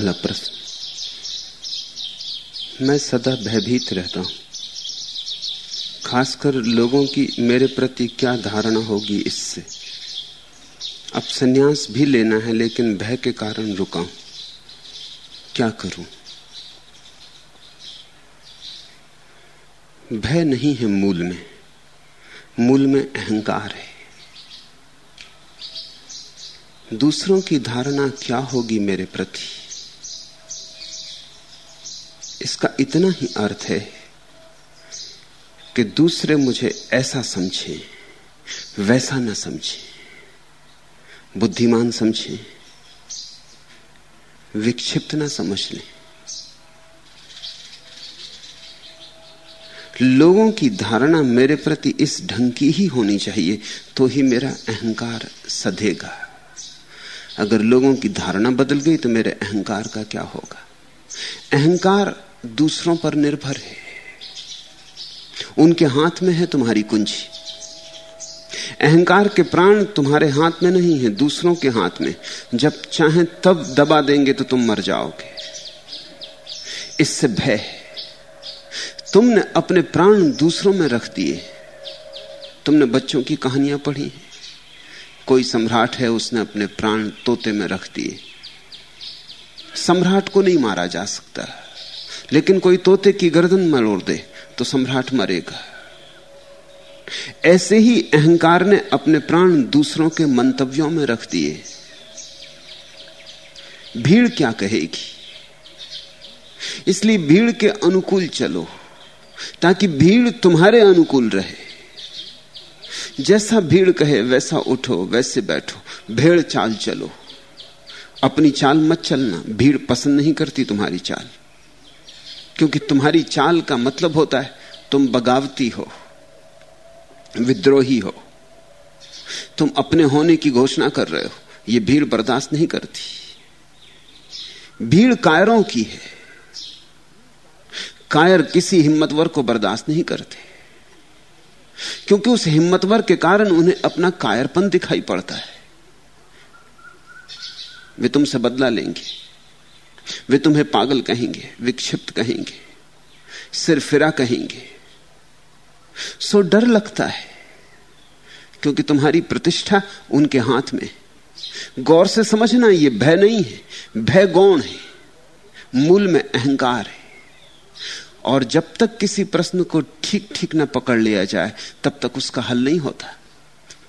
पहला प्रश्न मैं सदा भयभीत रहता हूँ। खासकर लोगों की मेरे प्रति क्या धारणा होगी इससे? अब सन्यास भी लेना है, लेकिन भय के कारण रुका हूँ। क्या करूँ? भय नहीं है मूल में। मूल में अहंकार है। दूसरों की धारणा क्या होगी मेरे प्रति? इसका इतना ही अर्थ है कि दूसरे मुझे ऐसा समझे, वैसा न समझे, बुद्धिमान समझे, विक्षिप्त न समझ लें। लोगों की धारणा मेरे प्रति इस ढंग की ही होनी चाहिए तो ही मेरा अहंकार सधेगा। अगर लोगों की धारणा बदल गई तो मेरे अहंकार का क्या होगा? अहंकार दूसरों पर निर्भर है। उनके हाथ में है तुम्हारी कुंजी। अहंकार के प्राण तुम्हारे हाथ में नहीं है, दूसरों के हाथ में। जब चाहें तब दबा देंगे तो तुम मर जाओगे। इससे भय तुमने अपने प्राण दूसरों में रख दिए। तुमने बच्चों की कहानियाँ पढ़ी कोई सम्राट है, उसने अपने प्राण तोते में रख दिए। सम्राट को नहीं मारा जा सकता। लेकिन कोई तोते की गर्दन मरोड़ दे तो सम्राट मरेगा। ऐसे ही अहंकार ने अपने प्राण दूसरों के मंतव्यों में रख दिए। भीड़ क्या कहेगी? इसलिए भीड़ के अनुकूल चलो, ताकि भीड़ तुम्हारे अनुकूल रहे। जैसा भीड़ कहे, वैसा उठो, वैसे बैठो, भेड़ चाल चलो। अपनी चाल मत चलना, भीड़ पसंद नहीं करती तुम्हारी चाल। क्योंकि तुम्हारी चाल का मतलब होता है, तुम बगावती हो, विद्रोही हो। तुम अपने होने की घोषणा कर रहे हो यह भीड़ बर्दाश्त नहीं करती। भीड़ कायरों की है। कायर किसी हिम्मतवर को बर्दाश्त नहीं करते। क्योंकि उस हिम्मतवर के कारण उन्हें अपना कायरपन दिखाई पड़ता है। वे तुमसे बदला लेंगे। वे तुम्हें पागल कहेंगे, विक्षिप्त कहेंगे सिर फिरा कहेंगे। सो डर लगता है, क्योंकि तुम्हारी प्रतिष्ठा उनके हाथ में गौर से समझना यह भय नहीं है, भय गौण है, मूल में अहंकार है। और जब तक किसी प्रश्न को ठीक ठीक ना पकड़ लिया जाए, तब तक उसका हल नहीं होता।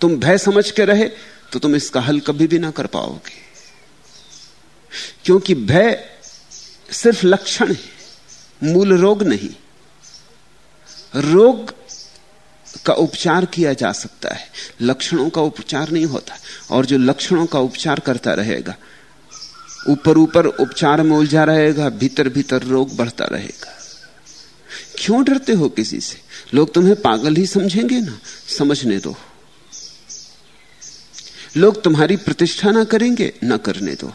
तुम भय समझ के रहे तो तुम इसका हल कभी भी ना कर पाओगे। क्योंकि भय सिर्फ़ लक्षण है, मूल रोग नहीं। रोग का उपचार किया जा सकता है, लक्षणों का उपचार नहीं होता, और जो लक्षणों का उपचार करता रहेगा, ऊपर ऊपर उपचार में उलझा रहेगा, भीतर भीतर रोग बढ़ता रहेगा। क्यों डरते हो किसी से? लोग तुम्हें पागल ही समझेंगे ना, समझने दो। लोग तुम्हारी प्रतिष्ठा ना करेंगे, ना करने दो।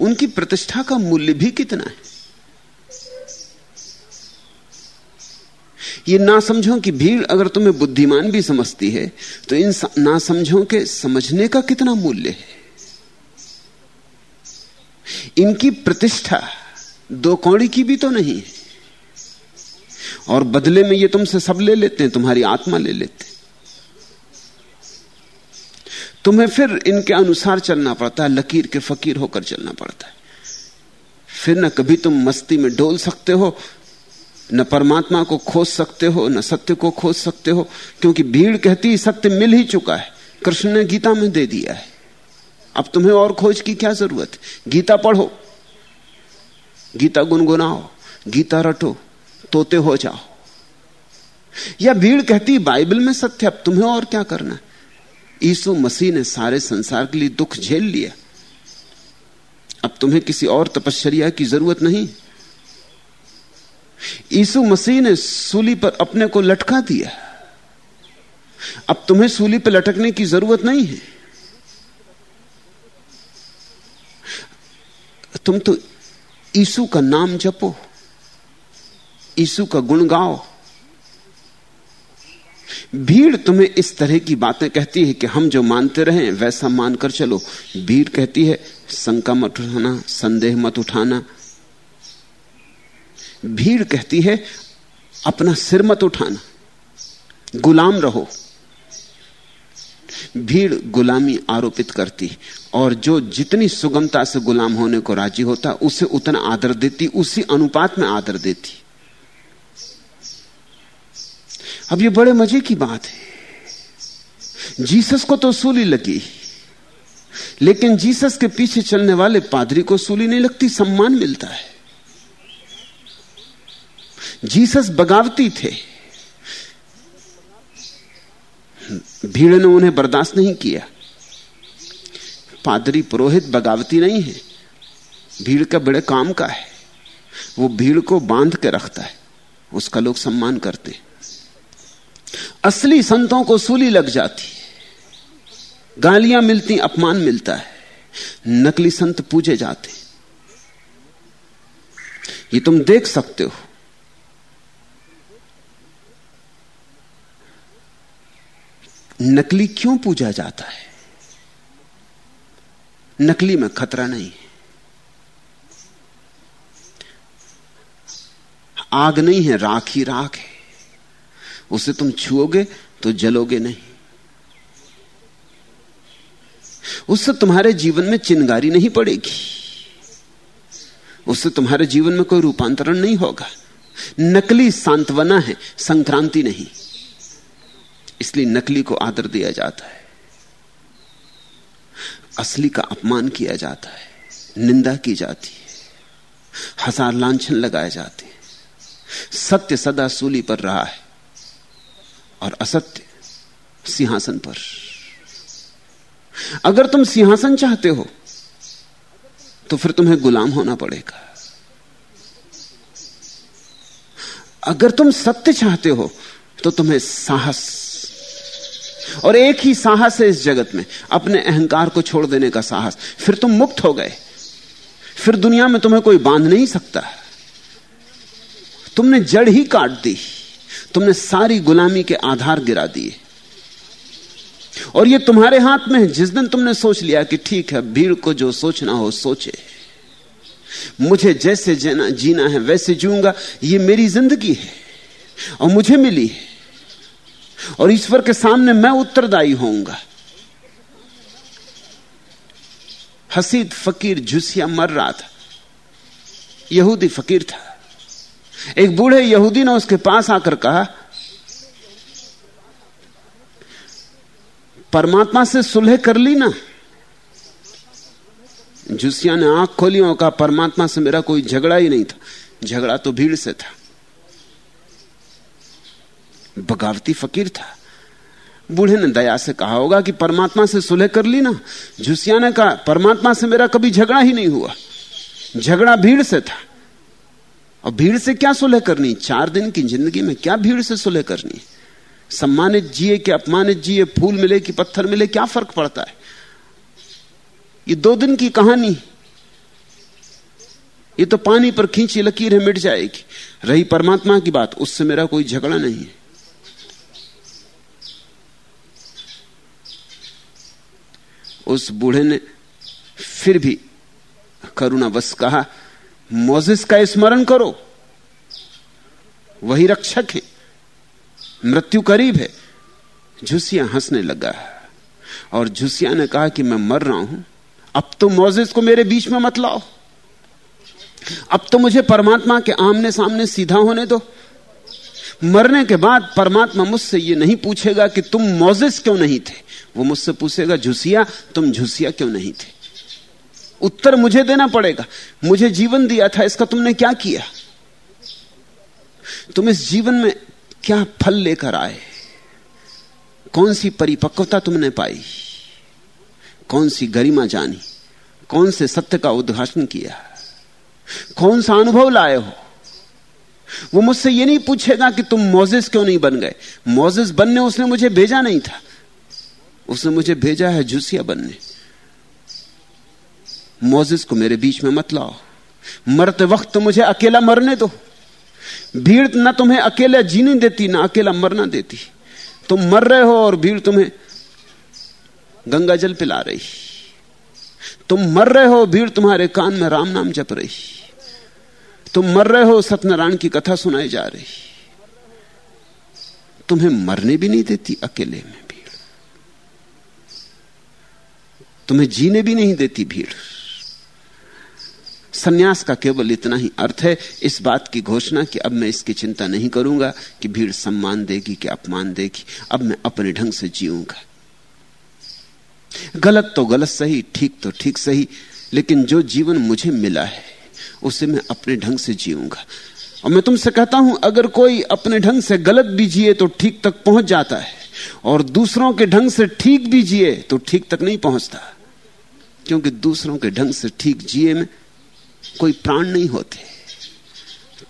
उनकी प्रतिष्ठा का मूल्य भी कितना है? ये ना समझो कि भीड़ अगर तुम्हें बुद्धिमान भी समझती है तो इन ना समझो के समझने का कितना मूल्य है? इनकी प्रतिष्ठा दो कौड़ी की भी तो नहीं है। और बदले में ये तुमसे सब ले लेते हैं, तुम्हारी आत्मा ले लेते हैं। तुम्हें फिर इनके अनुसार चलना पड़ता है, लकीर के फकीर होकर चलना पड़ता है। फिर न कभी तुम मस्ती में डोल सकते हो, न परमात्मा को खोज सकते हो, न सत्य को खोज सकते हो, क्योंकि भीड़ कहती सत्य मिल ही चुका है। कृष्ण ने गीता में दे दिया है। अब तुम्हें और खोज की क्या ज़रूरत है? गीता पढ़ो, गीता गुनगुनाओ, गीता रटो, तोते हो जाओ। या भीड़ कहती बाइबल में सत्य, अब तुम्हें और क्या करना ईसु मसीह ने सारे संसार के लिए दुख झेल लिया। अब तुम्हें किसी और तपश्चर्या की ज़रूरत नहीं। ईसु मसीह ने सूली पर अपने को लटका दिया। अब तुम्हें सूली पर लटकने की ज़रूरत नहीं है। तुम तो ईसु का नाम जपो। ईसु का गुण गाओ। भीड़ तुम्हें इस तरह की बातें कहती है कि हम जो मानते रहे, वैसा मानकर चलो। भीड़ कहती है, शंका मत उठाना, संदेह मत उठाना। भीड़ कहती है, अपना सिर मत उठाना, गुलाम रहो। भीड़ गुलामी आरोपित करती और जो जितनी सुगमता से गुलाम होने को राज़ी होता, उसे उतना आदर देती, उसी अनुपात में आदर देती। अब ये बड़े मज़े की बात है। जीसस को तो सूली लगी। लेकिन जीसस के पीछे चलने वाले पादरी को सूली नहीं लगती, सम्मान मिलता है। जीसस बगावती थे। भीड़ ने उन्हें बर्दाश्त नहीं किया। पादरी पुरोहित बगावती नहीं है। भीड़ का बड़े काम का है। वो भीड़ को बाँध के रखता है। उसका लोग सम्मान करते हैं। असली संतों को सूली लग जाती गालियाँ मिलती, अपमान मिलता है। नकली संत पूजे जाते। ये तुम देख सकते हो। नकली क्यों पूजा जाता है? नकली में खतरा नहीं है। आग नहीं है, राख ही राख है। उसे तुम छुओगे तो जलोगे नहीं। उससे तुम्हारे जीवन में चिंगारी नहीं पड़ेगी। उससे तुम्हारे जीवन में कोई रूपांतरण नहीं होगा। नकली सांत्वना है, संक्रांति नहीं। इसलिए नकली को आदर दिया जाता है। असली का अपमान किया जाता है, निंदा की जाती है, हज़ार लांछन लगाए जाते हैं। सत्य सदा सूली पर रहा है। और असत्य सिंहासन पर। अगर तुम सिंहासन चाहते हो तो फिर तुम्हें गुलाम होना पड़ेगा। अगर तुम सत्य चाहते हो तो तुम्हें साहस और एक ही साहस है इस जगत में, अपने अहंकार को छोड़ देने का साहस। फिर तुम मुक्त हो गए। फिर दुनिया में तुम्हें कोई बाँध नहीं सकता। तुमने जड़ ही काट दी। तुमने सारी गुलामी के आधार गिरा दिए। और यह तुम्हारे हाथ में है। जिस दिन तुमने सोच लिया कि ठीक है, भीड़ को जो सोचना हो, सोचे। मुझे जैसे जीना जीना है, वैसे जीऊँगा। ये मेरी ज़िंदगी है और मुझे मिली है। और ईश्वर के सामने मैं उत्तरदायी होऊँगा। हसीद फकीर झुसिया मर रहा था। यहूदी फकीर था। एक बूढ़े यहूदी ने उसके पास आकर कहा, परमात्मा से सुलह कर ली ना। जुसिया ने आँख खोली और कहा, परमात्मा से मेरा कोई झगड़ा ही नहीं था। झगड़ा तो भीड़ से था। बगावती फकीर था। बूढ़े ने दया से कहा होगा कि परमात्मा से सुलह कर ली ना। झुसिया ने कहा, परमात्मा से मेरा कभी झगड़ा ही नहीं हुआ। झगड़ा भीड़ से था। और भीड़ से क्या सुलह करनी? चार दिन की ज़िंदगी में क्या भीड़ से सुलह करनी? सम्मानित जिए कि अपमानित जिए, फूल मिले कि पत्थर मिले, क्या फ़र्क पड़ता है? ये दो दिन की कहानी। ये तो पानी पर खींची लकीर है, मिट जाएगी। रही परमात्मा की बात, उससे मेरा कोई झगड़ा नहीं है। उस बूढ़े ने फिर भी करुणावश कहा मोजिस का स्मरण करो। वही रक्षक है। मृत्यु करीब है। झुसिया हंसने लगा। और झुसिया ने कहा कि मैं मर रहा हूँ। अब तो मोजिस को मेरे बीच में मत लाओ। अब तो मुझे परमात्मा के आमने सामने सीधा होने दो। मरने के बाद परमात्मा मुझसे यह नहीं पूछेगा कि तुम मोजिस क्यों नहीं थे। वो मुझसे पूछेगा, झुसिया, तुम झुसिया क्यों नहीं थे? उत्तर मुझे देना पड़ेगा। मुझे जीवन दिया था, इसका तुमने क्या किया? तुम इस जीवन में क्या फल लेकर आए? कौन सी परिपक्वता तुमने पाई? कौन सी गरिमा जानी? कौन से सत्य का उद्घाटन किया? कौन सा अनुभव लाए हो? वो मुझसे ये नहीं पूछेगा कि तुम मोजिस क्यों नहीं बन गए। मोजिस बनने उसने मुझे भेजा नहीं था। उसने मुझे भेजा है जूसिया बनने। मोजिस को मेरे बीच में मत लाओ। मरते वक्त तो मुझे अकेला मरने दो। भीड़ ना तुम्हें अकेला जीने देती, ना अकेला मरना देती। तुम मर रहे हो और भीड़ तुम्हें गंगा जल पिला रही। तुम मर रहे हो, भीड़ तुम्हारे कान में राम नाम जप रही। तुम मर रहे हो, सत्यनारायण की कथा सुनाई जा रही। तुम्हें मरने भी नहीं देती, अकेले में भीड़। तुम्हें जीने भी नहीं देती भीड़। सन्यास का केवल इतना ही अर्थ है इस बात की घोषणा कि अब मैं इसकी चिंता नहीं करूँगा कि भीड़ सम्मान देगी कि अपमान देगी। अब मैं अपने ढंग से जीऊँगा। गलत तो गलत सही, ठीक तो ठीक सही, लेकिन जो जीवन मुझे मिला है, उसे मैं अपने ढंग से जीऊँगा। और मैं तुमसे कहता हूँ, अगर कोई अपने ढंग से गलत भी जिए तो ठीक तक पहुँच जाता है, और दूसरों के ढंग से ठीक भी जिए तो ठीक तक नहीं पहुँचता। क्योंकि दूसरों के ढंग से ठीक जिए में कोई प्राण नहीं होते।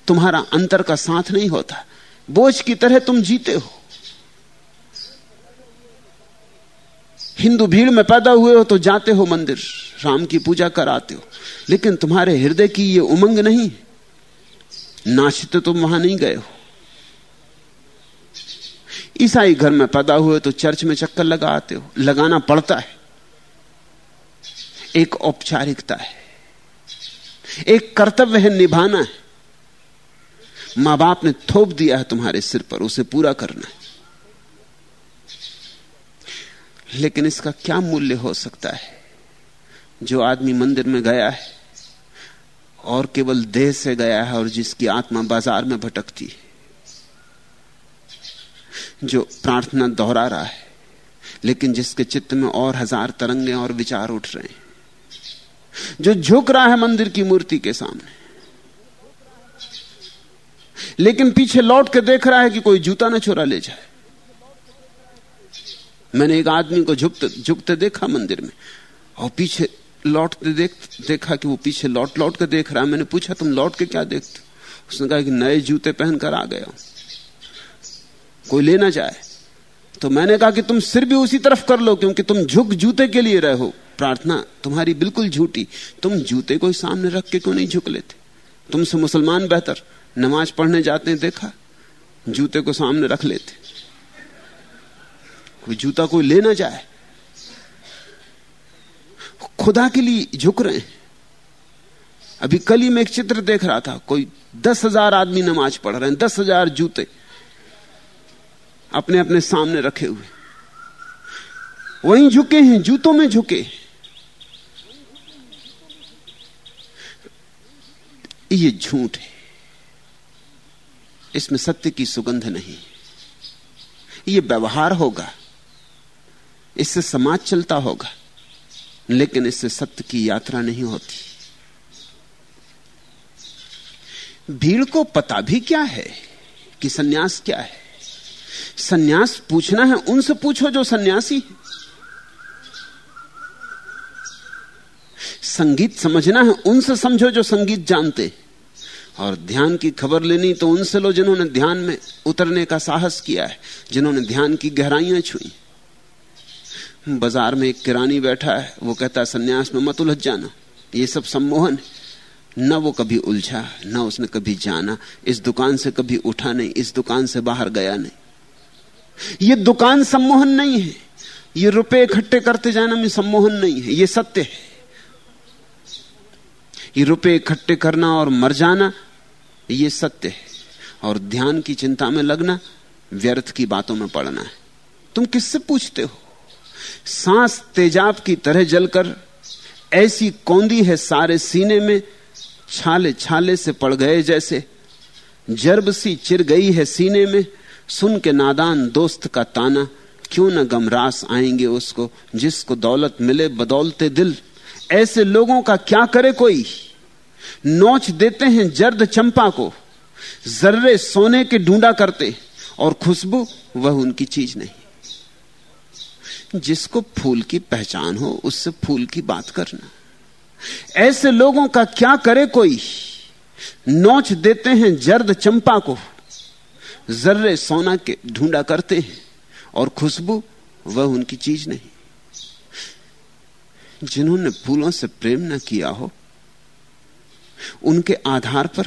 तुम्हारा अंतर का साथ नहीं होता। बोझ की तरह तुम जीते हो। हिंदू भीड़ में पैदा हुए हो तो जाते हो मंदिर, राम की पूजा कराते हो। लेकिन तुम्हारे हृदय की ये उमंग नहीं। नाचते तुम वहाँ नहीं गए हो। ईसाई घर में पैदा हुए तो चर्च में चक्कर लगा आते हो। लगाना पड़ता है। एक औपचारिकता है। एक कर्तव्य है निभाना है। माँ बाप ने थोप दिया है तुम्हारे सिर पर, उसे पूरा करना है। लेकिन इसका क्या मूल्य हो सकता है? जो आदमी मंदिर में गया है, और केवल देह से गया है, और जिसकी आत्मा बाज़ार में भटकती है, जो प्रार्थना दोहरा रहा है, लेकिन जिसके चित्त में और हज़ार तरंगे और विचार उठ रहे हैं। जो झुक रहा है मंदिर की मूर्ति के सामने। लेकिन पीछे लौट के देख रहा है कि कोई जूता ना चुरा ले जाए। मैंने एक आदमी को झुकते झुकते देखा मंदिर में, और पीछे लौटते देख, देखा कि वो पीछे लौट लौट के देख रहा है। मैंने पूछा, तुम लौट के क्या देखते उसने कहा कि नए जूते पहनकर आ गया कोई ले ना जाए तो मैंने कहा कि तुम सिर भी उसी तरफ़ कर लो, क्योंकि तुम झुक जूते के लिए रहे हो। प्रार्थना, तुम्हारी बिल्कुल झूठी। तुम जूते को सामने रख के क्यों नहीं झुक लेते? तुमसे मुसलमान बेहतर। नमाज़ पढ़ने जाते हैं, देखा? जूते को सामने रख लेते। कोई जूता कोई ले ना जाए। खुदा के लिए झुक रहे हैं। अभी कल ही मैं एक चित्र देख रहा था। कोई दस हज़ार आदमी नमाज़ पढ़ रहे हैं, दस हज़ार जूते। अपने अपने सामने रखे हुए। वहीं झुके हैं, जूतों में झुके। ये झूठ है। इसमें सत्य की सुगंध नहीं। ये व्यवहार होगा। इससे समाज चलता होगा। लेकिन इससे सत्य की यात्रा नहीं होती। भीड़ को पता भी क्या है कि सन्यास क्या है? सन्यास पूछना है, उनसे पूछो जो सन्यासी संगीत समझना है, उनसे समझो जो संगीत जानते और ध्यान की खबर लेनी तो उनसे लो जिन्होंने ध्यान में उतरने का साहस किया है, जिन्होंने ध्यान की गहराइयाँ छुई। बाज़ार में एक किरानी बैठा है, वो कहता है सन्यास में मत उलझ जाना, ये सब सम्मोहन है। न वो कभी उलझा, न उसने कभी जाना, इस दुकान से कभी उठा नहीं, इस दुकान से बाहर गया नहीं। ये दुकान सम्मोहन नहीं है। ये रुपए इकट्ठे करते जाना में सम्मोहन नहीं है। ये सत्य है। ये रुपए इकट्ठे करना और मर जाना, ये सत्य है। और ध्यान की चिंता में लगना, व्यर्थ की बातों में पड़ना है। तुम किससे पूछते हो? सांस तेजाब की तरह जलकर, ऐसी कौंदी है सारे सीने में छाले छाले से पड़ गए जैसे। जर्ब सी चिर गई है सीने में सुन के नादान दोस्त का ताना, क्यों न गमरास आएँगे उसको, जिसको दौलत मिले बदौलते दिल। ऐसे लोगों का क्या करे कोई? नोच देते हैं जर्द चंपा को, जर्रे सोने के ढूंढा करते, और खुशबू वह उनकी चीज़ नहीं। जिसको फूल की पहचान हो, उससे फूल की बात करना। ऐसे लोगों का क्या करे कोई? नोच देते हैं जर्द चंपा को जर्रे सोना के ढूंढा करते हैं और खुशबू वह उनकी चीज़ नहीं। जिन्होंने फूलों से प्रेम न किया हो, उनके आधार पर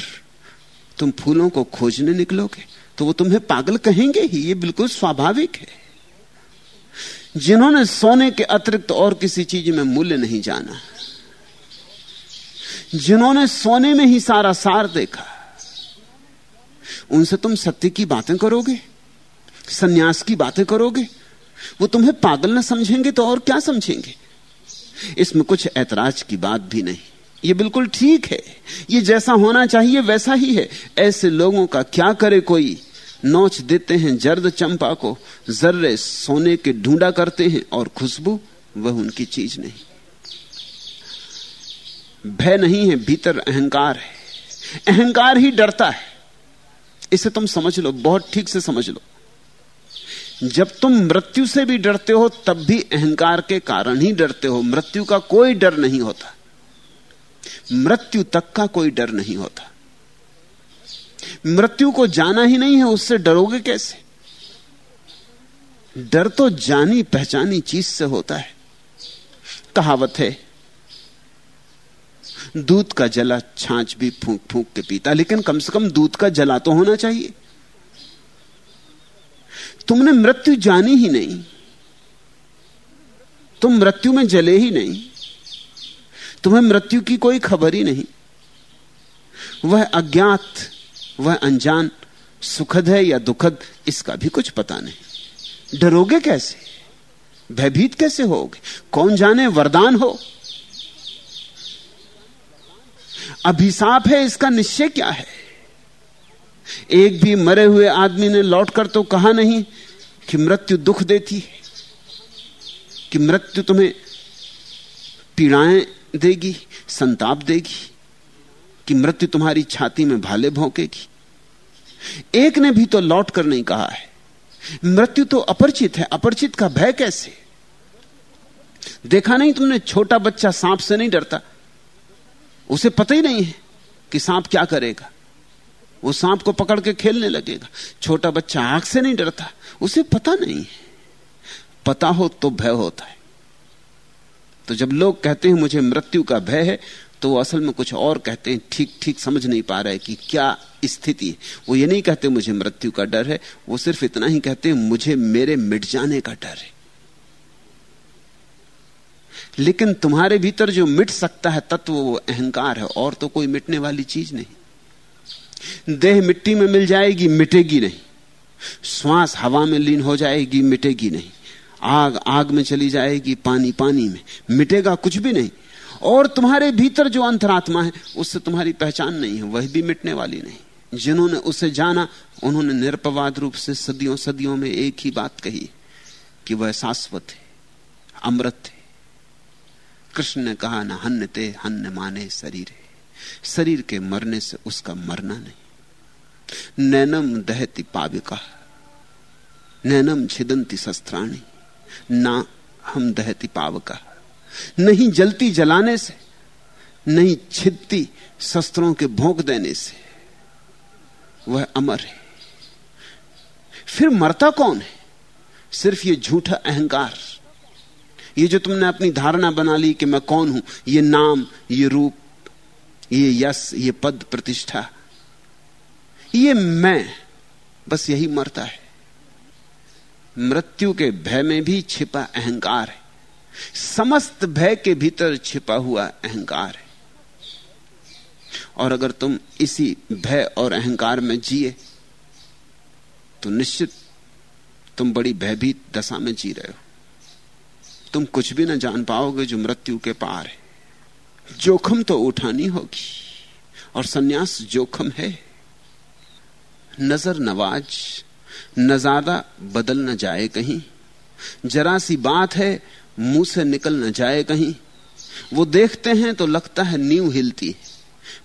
तुम फूलों को खोजने निकलोगे तो वो तुम्हें पागल कहेंगे ही, ये बिल्कुल स्वाभाविक है। जिन्होंने सोने के अतिरिक्त और किसी चीज़ में मूल्य नहीं जाना, जिन्होंने सोने में ही सारा सार देखा उनसे तुम सत्य की बातें करोगे? सन्यास की बातें करोगे? वो तुम्हें पागल न समझेंगे तो और क्या समझेंगे? इसमें कुछ ऐतराज की बात भी नहीं। ये बिल्कुल ठीक है। ये जैसा होना चाहिए वैसा ही है। ऐसे लोगों का क्या करे कोई? नोच देते हैं जर्द चंपा को। जर्रे सोने के ढूंढा करते हैं और खुशबू वह उनकी चीज़ नहीं। भय नहीं है, भीतर अहंकार है। अहंकार ही डरता है। इसे तुम समझ लो, बहुत ठीक से समझ लो। जब तुम मृत्यु से भी डरते हो, तब भी अहंकार के कारण ही डरते हो। मृत्यु का कोई डर नहीं होता। मृत्यु तक का कोई डर नहीं होता। मृत्यु को जाना ही नहीं है, उससे डरोगे कैसे? डर तो जानी पहचानी चीज़ से होता है। कहावत है दूध का जला छाछ भी फूंक फूंक के पीता, लेकिन कम से कम दूध का जला तो होना चाहिए। तुमने मृत्यु जानी ही नहीं। तुम मृत्यु में जले ही नहीं। तुम्हें मृत्यु की कोई खबर ही नहीं। वह अज्ञात, वह अनजान, सुखद है या दुखद, इसका भी कुछ पता नहीं। डरोगे कैसे? भयभीत कैसे होगे? कौन जाने वरदान हो? अभिशाप है, इसका निश्चय क्या है? एक भी मरे हुए आदमी ने लौटकर तो कहा नहीं कि मृत्यु दुख देती है, कि मृत्यु तुम्हें पीड़ाएँ देगी, संताप देगी, कि मृत्यु तुम्हारी छाती में भाले भोंकेगी। एक ने भी तो लौट कर नहीं कहा है। मृत्यु तो अपरिचित है, अपरिचित का भय कैसे? देखा नहीं तुमने, छोटा बच्चा सांप से नहीं डरता। उसे पता ही नहीं है कि सांप क्या करेगा। वो सांप को पकड़ के खेलने लगेगा। छोटा बच्चा आँख से नहीं डरता, उसे पता नहीं है। पता हो तो भय होता है। तो जब लोग कहते हैं, मुझे मृत्यु का भय है तो वो असल में कुछ और कहते हैं। ठीक ठीक समझ नहीं पा रहे कि क्या स्थिति है। वो ये नहीं कहते, मुझे मृत्यु का डर है। वो सिर्फ़ इतना ही कहते हैं, मुझे मेरे मिट जाने का डर है। लेकिन तुम्हारे भीतर जो मिट सकता है तत्व, वो अहंकार है, और तो कोई मिटने वाली चीज़ नहीं। देह मिट्टी में मिल जाएगी, मिटेगी नहीं। श्वास हवा में लीन हो जाएगी, मिटेगी नहीं। आग आग में चली जाएगी, पानी पानी में। मिटेगा कुछ भी नहीं। और तुम्हारे भीतर जो अंतरात्मा है, उससे तुम्हारी पहचान नहीं है, वह भी मिटने वाली नहीं। जिन्होंने उसे जाना, उन्होंने निरपवाद रूप से सदियों सदियों में एक ही बात कही, कि वह शाश्वत है, अमृत है। कृष्ण ने कहा, ना हन्य ते हन्य माने शरीर। शरीर के मरने से उसका मरना नहीं। नैनम दहती पाविका, नैनम छिदंती शस्त्राणी, ना हम दहती पावका। नहीं जलती जलाने से, नहीं छिदती शस्त्रों के भोंक देने से वह अमर है। फिर मरता कौन है? सिर्फ़ ये झूठा अहंकार। ये जो तुमने अपनी धारणा बना ली कि मैं कौन हूँ, ये नाम, ये रूप, ये यश ये पद प्रतिष्ठा। ये मैं, बस यही मरता है। मृत्यु के भय में भी छिपा अहंकार है। समस्त भय के भीतर छिपा हुआ अहंकार है। और अगर तुम इसी भय और अहंकार में जिए तो निश्चित तुम बड़ी भयभीत दशा में जी रहे हो। तुम कुछ भी ना जान पाओगे जो मृत्यु के पार है। जोखम तो उठानी होगी और सन्यास जोखम है। नज़र नवाज़ नजादा बदल न जाए कहीं। जरा सी बात है, मुँह से निकल न जाए कहीं। वो देखते हैं तो लगता है नींव हिलती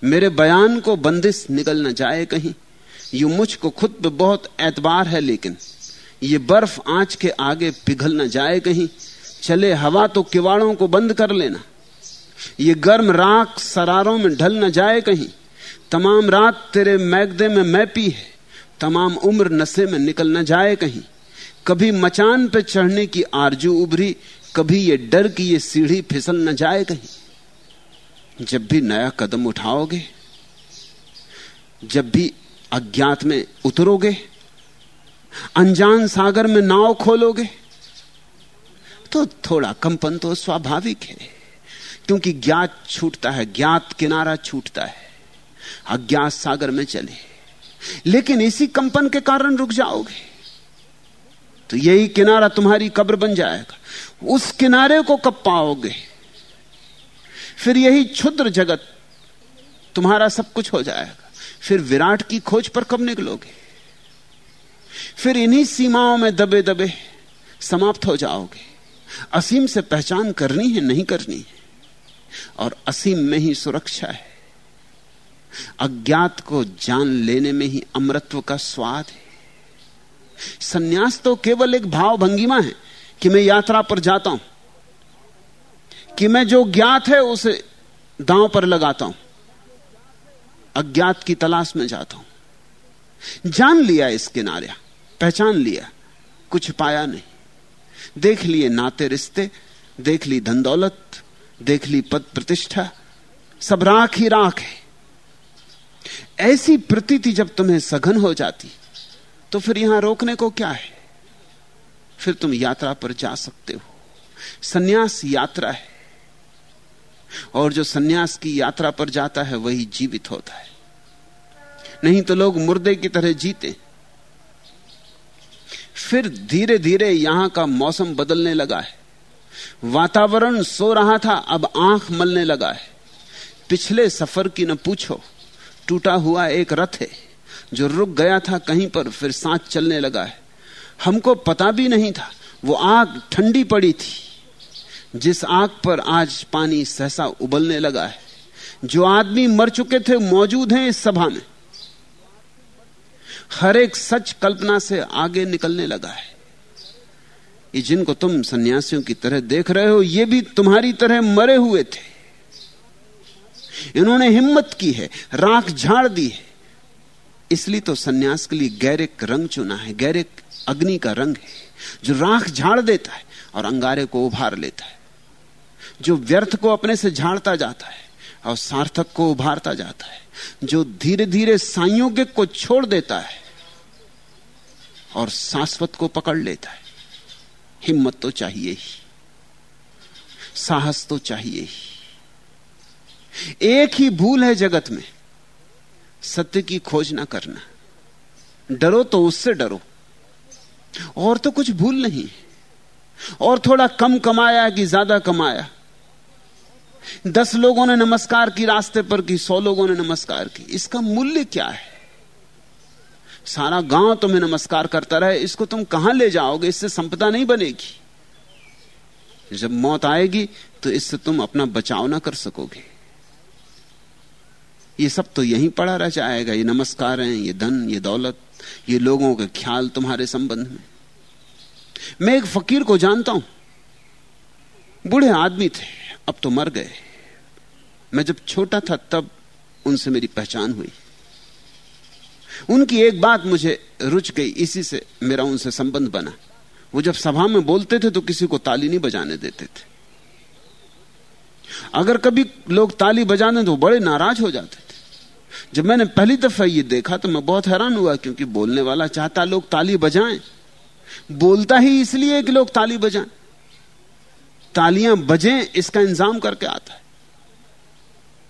मेरे बयान को बंदिश निकल न जाए कहीं। यू मुझको खुद पे बहुत एतबार है, लेकिन ये बर्फ़ आँच के आगे पिघल न जाए कहीं। चले, हवा तो किवाड़ों को बंद कर लेना। ये गर्म राख सरारों में ढल न जाए कहीं। तमाम रात तेरे मैगदे में मैं पी है, तमाम उम्र नशे में निकल न जाए कहीं। कभी मचान पे चढ़ने की आरज़ू उभरी, कभी ये डर की ये सीढ़ी फिसल न जाए कहीं। जब भी नया कदम उठाओगे, जब भी अज्ञात में उतरोगे, अनजान सागर में नाव खोलोगे तो थोड़ा कंपन तो स्वाभाविक है, क्योंकि ज्ञात छूटता है, ज्ञात किनारा छूटता है। अज्ञात सागर में चले, लेकिन इसी कंपन के कारण रुक जाओगे। तो यही किनारा तुम्हारी कब्र बन जाएगा। उस किनारे को कब पाओगे? फिर यही क्षुद्र जगत तुम्हारा सब कुछ हो जाएगा। फिर विराट की खोज पर कब निकलोगे? फिर इन्हीं सीमाओं में दबे दबे समाप्त हो जाओगे। असीम से पहचान करनी है, नहीं करनी है। और असीम में ही सुरक्षा है। अज्ञात को जान लेने में ही अमृत्व का स्वाद है। सन्यास तो केवल एक भाव भंगिमा है कि मैं यात्रा पर जाता हूँ, कि मैं जो ज्ञात है उसे दांव पर लगाता हूँ, अज्ञात की तलाश में जाता हूँ। जान लिया इस किनारे पहचान लिया, कुछ पाया नहीं। देख लिए नाते रिश्ते, देख ली धन दौलत देख ली पद प्रतिष्ठा, सब राख ही राख है। ऐसी प्रतीति जब तुम्हें सघन हो जाती तो फिर यहाँ रोकने को क्या है? फिर तुम यात्रा पर जा सकते हो। सन्यास यात्रा है। और जो सन्यास की यात्रा पर जाता है, वही जीवित होता है। नहीं तो लोग मुर्दे की तरह जीते। फिर धीरे धीरे यहाँ का मौसम बदलने लगा है। वातावरण सो रहा था, अब आँख मलने लगा है। पिछले सफ़र की न पूछो, टूटा हुआ एक रथ है, जो रुक गया था कहीं पर, फिर सांस चलने लगा है। हमको पता भी नहीं था, वो आग ठंडी पड़ी थी। जिस आग पर आज पानी सहसा उबलने लगा है, जो आदमी मर चुके थे, मौजूद हैं इस सभा में। हर एक सच कल्पना से आगे निकलने लगा है। ये जिनको तुम सन्यासियों की तरह देख रहे हो, ये भी तुम्हारी तरह मरे हुए थे। इन्होंने हिम्मत की है, राख झाड़ दी है। इसलिए तो सन्यास के लिए गैरिक रंग चुना है गैरिक अग्नि का रंग है, जो राख झाड़ देता है और अंगारे को उभार लेता है, जो व्यर्थ को अपने से झाड़ता जाता है। और सार्थक को उभारता जाता है, जो धीरे धीरे संयोगिक को छोड़ देता है और शाश्वत को पकड़ लेता है। हिम्मत तो चाहिए ही, साहस तो चाहिए ही। एक ही भूल है जगत में, सत्य की खोज ना करना। डरो तो उससे डरो। और तो कुछ भूल नहीं और थोड़ा कम कमाया कि ज़्यादा कमाया। दस लोगों ने नमस्कार की, रास्ते पर की, सौ लोगों ने नमस्कार की। इसका मूल्य क्या है? सारा गाँव तुम्हें नमस्कार करता रहे, इसको तुम कहाँ ले जाओगे? इससे संपदा नहीं बनेगी। जब मौत आएगी तो इससे तुम अपना बचाव ना कर सकोगे। ये सब तो यहीं पड़ा रह जाएगा। ये नमस्कार हैं, ये धन, ये दौलत, ये लोगों के ख्याल तुम्हारे संबंध में। मैं एक फकीर को जानता हूँ। बूढ़े आदमी थे। अब तो मर गए। मैं जब छोटा था तब उनसे मेरी पहचान हुई। उनकी एक बात मुझे रुच गई, इसी से मेरा उनसे संबंध बना। वो जब सभा में बोलते थे तो किसी को ताली नहीं बजाने देते थे। अगर कभी लोग ताली बजाने तो बड़े नाराज़ हो जाते थे। जब मैंने पहली दफ़ा ये देखा तो मैं बहुत हैरान हुआ क्योंकि बोलने वाला चाहता लोग ताली बजाएँ। बोलता ही इसलिए कि लोग ताली बजाएँ। तालियाँ बजें इसका इंतज़ाम करके आता है।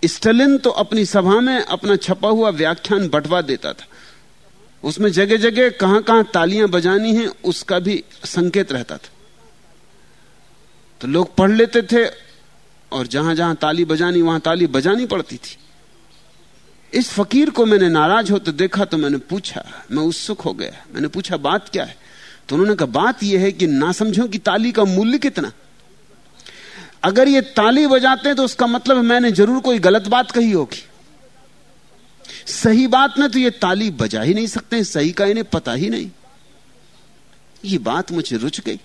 स्टलिन तो अपनी सभा में अपना छपा हुआ व्याख्यान बंटवा देता था। उसमें जगह जगह कहाँ कहाँ तालियाँ बजानी हैं, उसका भी संकेत रहता था। तो लोग पढ़ लेते थे और जहाँ जहाँ ताली बजानी, वहाँ ताली बजानी पड़ती थी। इस फकीर को मैंने नाराज़ होते देखा तो मैंने पूछा, मैं उत्सुक हो गया। मैंने पूछा, बात क्या है? तो उन्होंने कहा, बात यह है कि ना समझो कि ताली का मूल्य कितना? अगर ये ताली बजाते हैं तो उसका मतलब मैंने ज़रूर कोई गलत बात कही होगी। सही बात ना तो ये ताली बजा ही नहीं सकते, सही का इन्हें पता ही नहीं। ये बात मुझे रुच गई,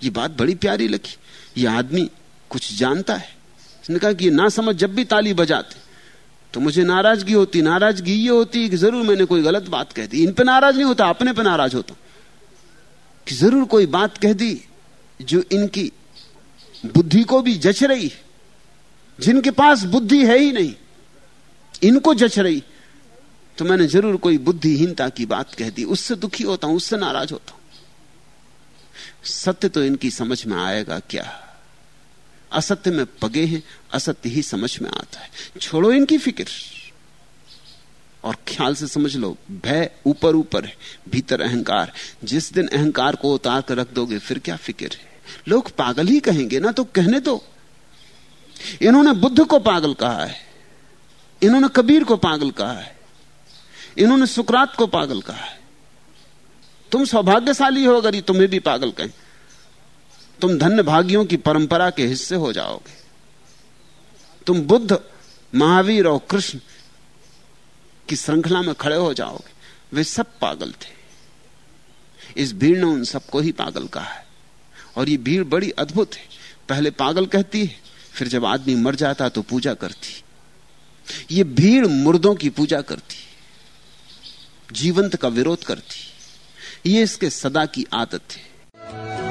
ये बात बड़ी प्यारी लगी। ये आदमी कुछ जानता है। उसने कहा कि ये ना समझ, जब भी ताली बजाते तो मुझे नाराज़गी होती, नाराज़गी ये होती कि ज़रूर मैंने कोई गलत बात कह दी। इन पे नाराज़ नहीं होता, अपने पे नाराज़ होता। कि ज़रूर कोई बात कह दी जो इनकी बुद्धि को भी जच रही। जिनके पास बुद्धि है ही नहीं, इनको जच रही। तो मैंने ज़रूर कोई बुद्धिहीनता की बात कह दी। उससे दुखी होता हूँ, उससे नाराज़ होता हूँ। सत्य तो इनकी समझ में आएगा क्या? असत्य में पगे हैं, असत्य ही समझ में आता है। छोड़ो इनकी फ़िक्र। और ख्याल से समझ लो, भय ऊपर ऊपर है, भीतर अहंकार। जिस दिन अहंकार को उतार कर रख दोगे, फिर क्या फ़िक्र है? लोग पागल ही कहेंगे ना तो कहने दो। इन्होंने बुद्ध को पागल कहा है। इन्होंने कबीर को पागल कहा है। इन्होंने सुकरात को पागल कहा है। तुम सौभाग्यशाली हो अगर तुम्हें भी पागल कहें, तुम धन्य भागियों की परंपरा के हिस्से हो जाओगे। तुम बुद्ध, महावीर और कृष्ण की श्रृंखला में खड़े हो जाओगे। वे सब पागल थे। इस भीड़ ने उन सबको ही पागल कहा है। और ये भीड़ बड़ी अद्भुत है। पहले पागल कहती है, फिर जब आदमी मर जाता तो पूजा करती। ये भीड़ मुर्दों की पूजा करती, जीवंत का विरोध करती। ये इसके सदा की आदत है।